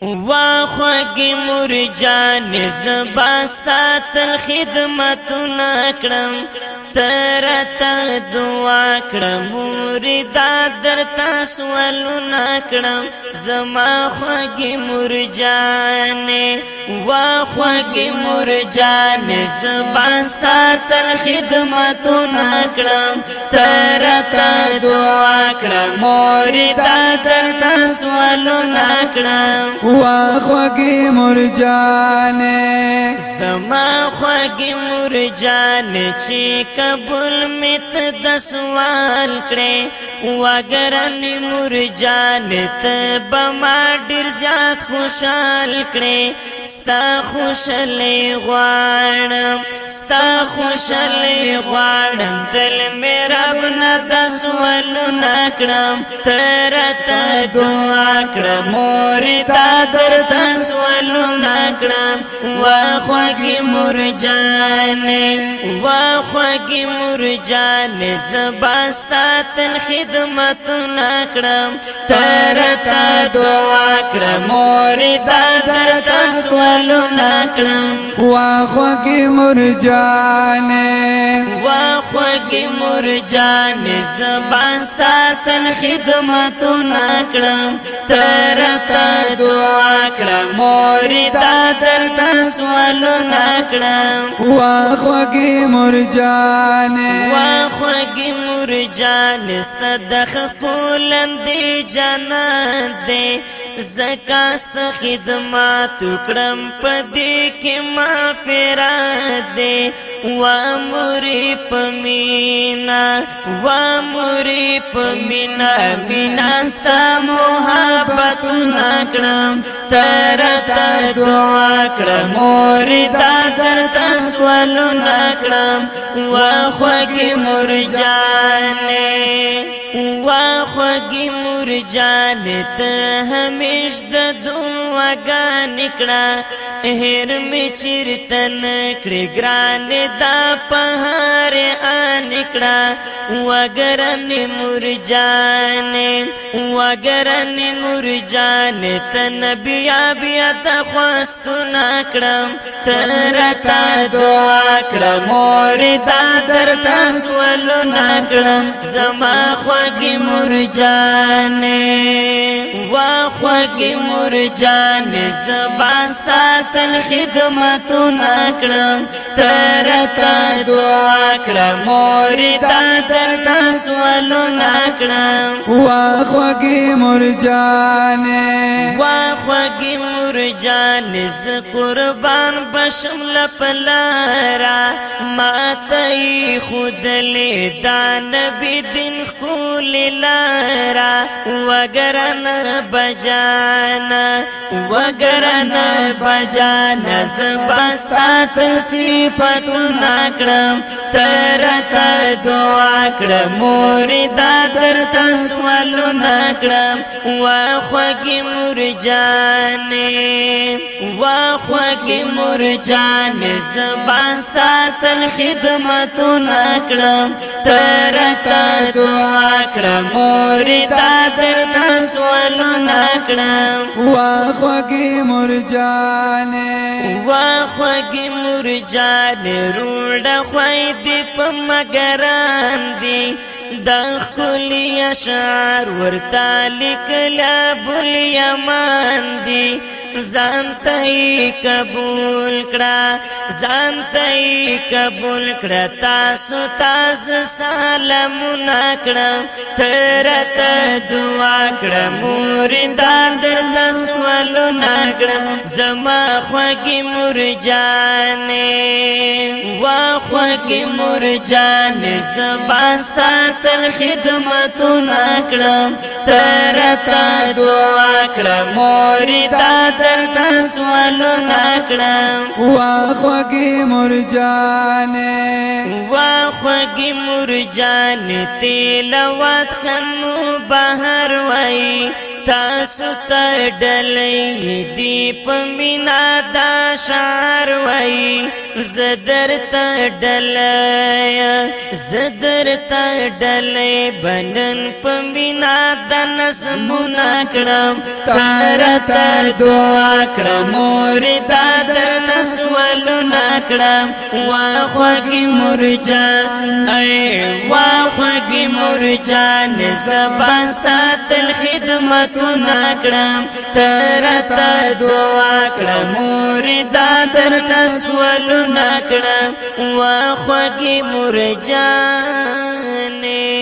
واخوا کی مور جان زباستا تل خدمت نکړم ترتا دعا کړم مردا درتا سوالو نا کړم زما خوږی مرجان وا خوږی مرجان زباستا تل خدمتو نا کړم ترتا دعا کړم مردا درتا سوالو نا کړم وا خوږی مرجان زما خوږی مرجان چې قبول میت د سوال کړي وګرن مرجان ته بما ډیر زیات خوشحال کړي ستا خوشاله غواړم ستا خوشاله غواړم تل مې رب نه د سوال نکړم تر ته دعا کړم مور تا در ته سوال نکړم واخه کی مرجان واخه خوږی مرجان زباستا تن خدمت نکړم تر تا دعا کړم مور دا در تسوال نکړم وا خوږی مرجان وا خوږی مرجان زباستا تن خدمت نکړم تر تا دعا کړم مور دا در تسوال نکړم وا خوږی مرجان جانې وا خوږی مرجان ست د خپلندې جنان دې زکاست خدمات کړم پدې کې مافرات دې وا مورې پمینا وا مورې پمینا مینا ست محبت نکړم تر ته دعا کړم مور دا درته کړم واخوا کې مرجانې واخوا کې مرجانې ته همیش د دوه आगा में चिरतन कृ ग्रान दा पहार आ निकड़ा उगरन मुरजान उगरन मुरजान तन बिया बिया तस्तु नाकड़म तरता दो आकड़ मोर दादर दसवलो नाकड़म जमा खुआ मुरजान वाह खुआ मुरजान ګران زباستا تل خدمتو نکړم تر تا دعا کړم مور تا در تسولو نکړم وا خوږی مور جان وا خوږی مور جان ز قربان بشم لپلارا ماتای کې خود له دان به دین خول لارا وگرنا بجانا وگرنا بجانا زبستا تر صفات ناکړم تر تا دعا کړم مردا تر تسوال ناکړم واخګي مرجانه واخګي مرجانه زبستا تل خدمتونه کړم تر تا دعا کړم مور تا در نسوال نکړم وا خوږی مرجانې وا خوږی مرجانې روړه خوای دې په مگران دی د خلی اشعار ورته لیکلا بل یمان دی ځان ته قبول کړه ځان ته قبول کړه تاسو تاسو سلامونه کړه تر ته دعا کړه موردا درد سوالو نکړه زما خوږی مرجانه وکی مور جان سباستا تل خدمتو ناکڑم ترتا دو کڑم موری تا در تسوالو ناکڑم واخ وکی مور جان واخ وکی مور جان تیلوات خنو بہر وائی تاسو ته ډلې دی پمینا دا شعر وای زدر ته ډلې زدر ته ډلې بنن پمینا د نسمونه کړم کار ته دعا کړم مرید در نسولو نکړم واخوږی مرجا ای واخوږی مرجا نسبستا تل خدمت تنا کړم ترتا دعا کړم مردا در نسول نکړم وا خوږی مرجانه